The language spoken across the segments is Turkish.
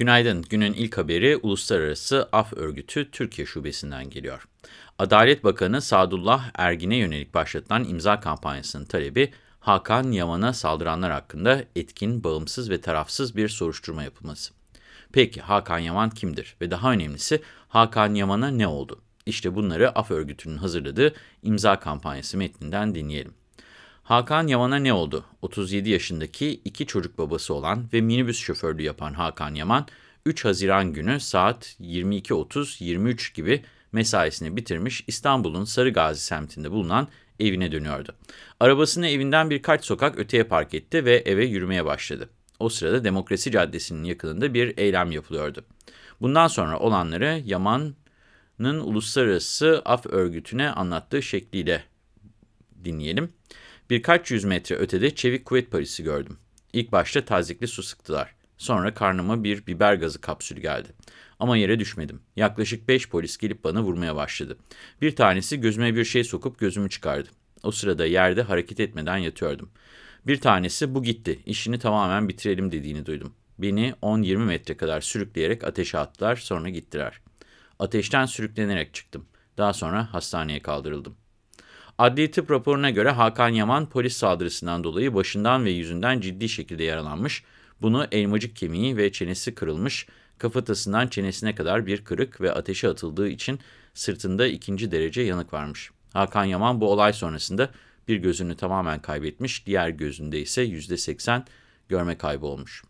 Günaydın. Günün ilk haberi Uluslararası Af Örgütü Türkiye Şubesi'nden geliyor. Adalet Bakanı Sadullah Ergin'e yönelik başlatılan imza kampanyasının talebi Hakan Yaman'a saldıranlar hakkında etkin, bağımsız ve tarafsız bir soruşturma yapılması. Peki Hakan Yaman kimdir ve daha önemlisi Hakan Yaman'a ne oldu? İşte bunları Af Örgütü'nün hazırladığı imza kampanyası metninden dinleyelim. Hakan Yaman'a ne oldu? 37 yaşındaki iki çocuk babası olan ve minibüs şoförlüğü yapan Hakan Yaman, 3 Haziran günü saat 22.30-23 gibi mesaisini bitirmiş İstanbul'un Sarıgazi semtinde bulunan evine dönüyordu. Arabasını evinden birkaç sokak öteye park etti ve eve yürümeye başladı. O sırada Demokrasi Caddesi'nin yakınında bir eylem yapılıyordu. Bundan sonra olanları Yaman'ın Uluslararası Af Örgütü'ne anlattığı şekliyle dinleyelim. Birkaç yüz metre ötede çevik kuvvet polisi gördüm. İlk başta tazikli su sıktılar. Sonra karnıma bir biber gazı kapsülü geldi. Ama yere düşmedim. Yaklaşık beş polis gelip bana vurmaya başladı. Bir tanesi gözüme bir şey sokup gözümü çıkardı. O sırada yerde hareket etmeden yatıyordum. Bir tanesi bu gitti, işini tamamen bitirelim dediğini duydum. Beni 10-20 metre kadar sürükleyerek ateşe attılar, sonra gittiler. Ateşten sürüklenerek çıktım. Daha sonra hastaneye kaldırıldım. Adli tıp raporuna göre Hakan Yaman polis saldırısından dolayı başından ve yüzünden ciddi şekilde yaralanmış, bunu elmacık kemiği ve çenesi kırılmış, kafatasından çenesine kadar bir kırık ve ateşe atıldığı için sırtında ikinci derece yanık varmış. Hakan Yaman bu olay sonrasında bir gözünü tamamen kaybetmiş, diğer gözünde ise %80 görme kaybı olmuş.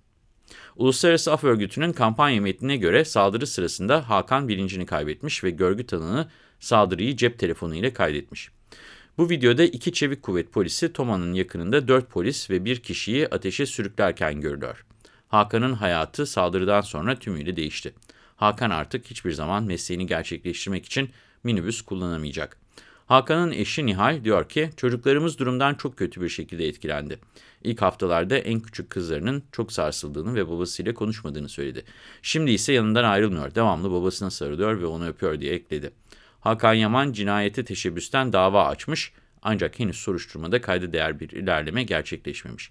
Uluslararası Af Örgütü'nün kampanya metnine göre saldırı sırasında Hakan bilincini kaybetmiş ve görgü tanığı saldırıyı cep telefonu ile kaydetmiş. Bu videoda iki çevik kuvvet polisi Toma'nın yakınında dört polis ve bir kişiyi ateşe sürüklerken görülüyor. Hakan'ın hayatı saldırıdan sonra tümüyle değişti. Hakan artık hiçbir zaman mesleğini gerçekleştirmek için minibüs kullanamayacak. Hakan'ın eşi Nihal diyor ki, çocuklarımız durumdan çok kötü bir şekilde etkilendi. İlk haftalarda en küçük kızlarının çok sarsıldığını ve babasıyla konuşmadığını söyledi. Şimdi ise yanından ayrılmıyor, devamlı babasına sarılıyor ve onu öpüyor diye ekledi. Hakan Yaman cinayeti teşebbüsten dava açmış ancak henüz soruşturmada kayda değer bir ilerleme gerçekleşmemiş.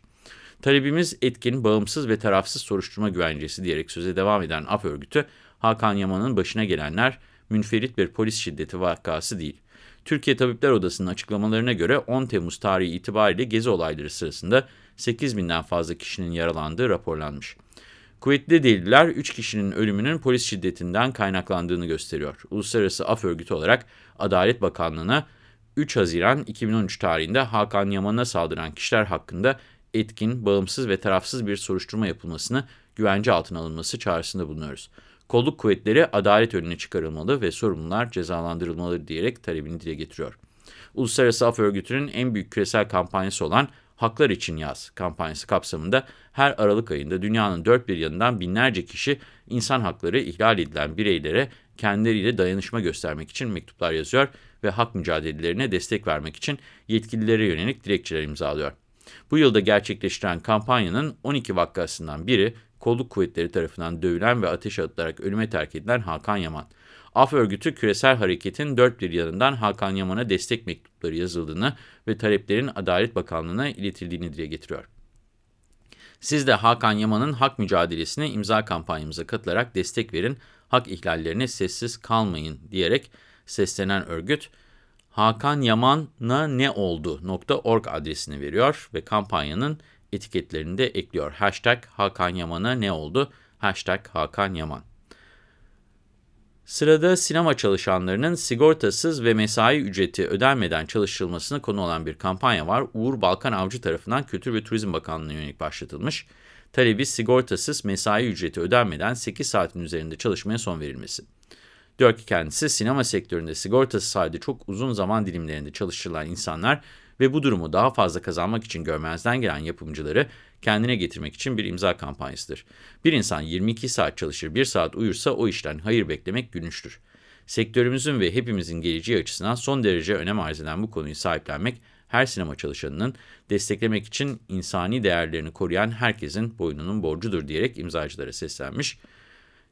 Talebimiz etkin, bağımsız ve tarafsız soruşturma güvencesi diyerek söze devam eden AF örgütü, Hakan Yaman'ın başına gelenler münferit bir polis şiddeti vakası değil. Türkiye Tabipler Odası'nın açıklamalarına göre 10 Temmuz tarihi itibariyle gezi olayları sırasında 8 binden fazla kişinin yaralandığı raporlanmış. Kuvvetli deliller 3 kişinin ölümünün polis şiddetinden kaynaklandığını gösteriyor. Uluslararası Af Örgütü olarak Adalet Bakanlığı'na 3 Haziran 2013 tarihinde Hakan Yaman'a saldıran kişiler hakkında etkin, bağımsız ve tarafsız bir soruşturma yapılmasını, güvence altına alınması çağrısında bulunuyoruz. Kolluk kuvvetleri adalet önüne çıkarılmalı ve sorumlular cezalandırılmalı diyerek talebini dile getiriyor. Uluslararası Af Örgütü'nün en büyük küresel kampanyası olan Haklar İçin Yaz kampanyası kapsamında her Aralık ayında dünyanın dört bir yanından binlerce kişi insan hakları ihlal edilen bireylere kendileriyle dayanışma göstermek için mektuplar yazıyor ve hak mücadelelerine destek vermek için yetkililere yönelik dilekçeler imzalıyor. Bu yılda gerçekleştiren kampanyanın 12 vakasından biri kolluk kuvvetleri tarafından dövülen ve ateş atılarak ölüme terk edilen Hakan Yaman. Af örgütü küresel hareketin dört bir yanından Hakan Yaman'a destek mektupları yazıldığını ve taleplerin Adalet Bakanlığı'na iletildiğini dile getiriyor. Siz de Hakan Yaman'ın hak mücadelesine imza kampanyamıza katılarak destek verin, hak ihlallerine sessiz kalmayın diyerek seslenen örgüt, Hakan Yaman'a ne oldu.org adresini veriyor ve kampanyanın etiketlerini de ekliyor. Hashtag Hakan Yaman'a ne oldu? Hashtag Hakan Yaman. Sırada sinema çalışanlarının sigortasız ve mesai ücreti ödenmeden çalıştırılmasına konu olan bir kampanya var. Uğur Balkan Avcı tarafından Kültür ve Turizm Bakanlığı'na yönelik başlatılmış. Talebi sigortasız mesai ücreti ödenmeden 8 saatin üzerinde çalışmaya son verilmesi. Diyor ki kendisi sinema sektöründe sigortası sayede çok uzun zaman dilimlerinde çalıştırılan insanlar ve bu durumu daha fazla kazanmak için görmezden gelen yapımcıları kendine getirmek için bir imza kampanyasıdır. Bir insan 22 saat çalışır, 1 saat uyursa o işten hayır beklemek gülünçtür. Sektörümüzün ve hepimizin geleceği açısından son derece önem arz eden bu konuyu sahiplenmek, her sinema çalışanının desteklemek için insani değerlerini koruyan herkesin boynunun borcudur diyerek imzacılara seslenmiş.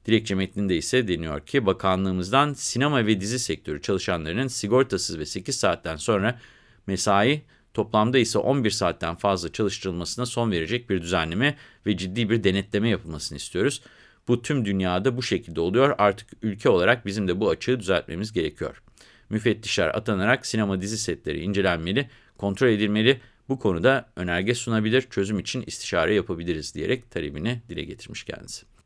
Dilekçe metninde ise deniyor ki bakanlığımızdan sinema ve dizi sektörü çalışanlarının sigortasız ve 8 saatten sonra mesai toplamda ise 11 saatten fazla çalıştırılmasına son verecek bir düzenleme ve ciddi bir denetleme yapılmasını istiyoruz. Bu tüm dünyada bu şekilde oluyor. Artık ülke olarak bizim de bu açığı düzeltmemiz gerekiyor. Müfettişler atanarak sinema dizi setleri incelenmeli, kontrol edilmeli, bu konuda önerge sunabilir, çözüm için istişare yapabiliriz diyerek talebini dile getirmiş kendisi.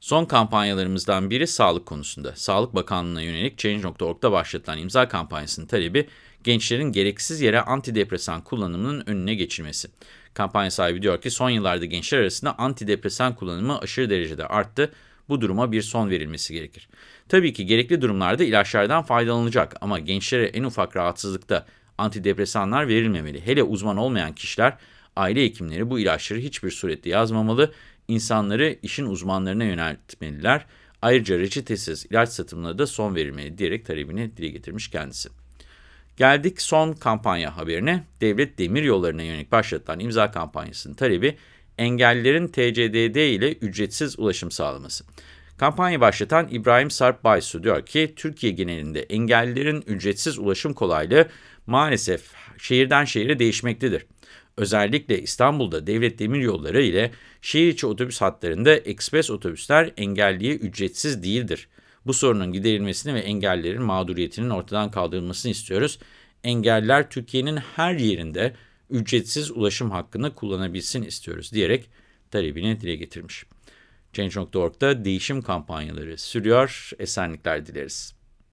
Son kampanyalarımızdan biri sağlık konusunda. Sağlık Bakanlığı'na yönelik Change.org'da başlatılan imza kampanyasının talebi gençlerin gereksiz yere antidepresan kullanımının önüne geçilmesi. Kampanya sahibi diyor ki son yıllarda gençler arasında antidepresan kullanımı aşırı derecede arttı. Bu duruma bir son verilmesi gerekir. Tabii ki gerekli durumlarda ilaçlardan faydalanılacak ama gençlere en ufak rahatsızlıkta antidepresanlar verilmemeli. Hele uzman olmayan kişiler, aile hekimleri bu ilaçları hiçbir surette yazmamalı, insanları işin uzmanlarına yöneltmeliler. Ayrıca reçetesiz ilaç satımına da son verilmeli diyerek talebini dile getirmiş kendisi. Geldik son kampanya haberine. Devlet demir yollarına yönelik başlatılan imza kampanyasının talebi engellilerin TCDD ile ücretsiz ulaşım sağlaması. Kampanya başlatan İbrahim Sarp Baysu diyor ki Türkiye genelinde engellilerin ücretsiz ulaşım kolaylığı maalesef şehirden şehire değişmektedir. Özellikle İstanbul'da devlet demiryolları ile şehir içi otobüs hatlarında ekspres otobüsler engelliye ücretsiz değildir. Bu sorunun giderilmesini ve engellilerin mağduriyetinin ortadan kaldırılmasını istiyoruz. Engelliler Türkiye'nin her yerinde ücretsiz ulaşım hakkını kullanabilsin istiyoruz diyerek talebini dile getirmiş. Change.org'da değişim kampanyaları sürüyor. Esenlikler dileriz.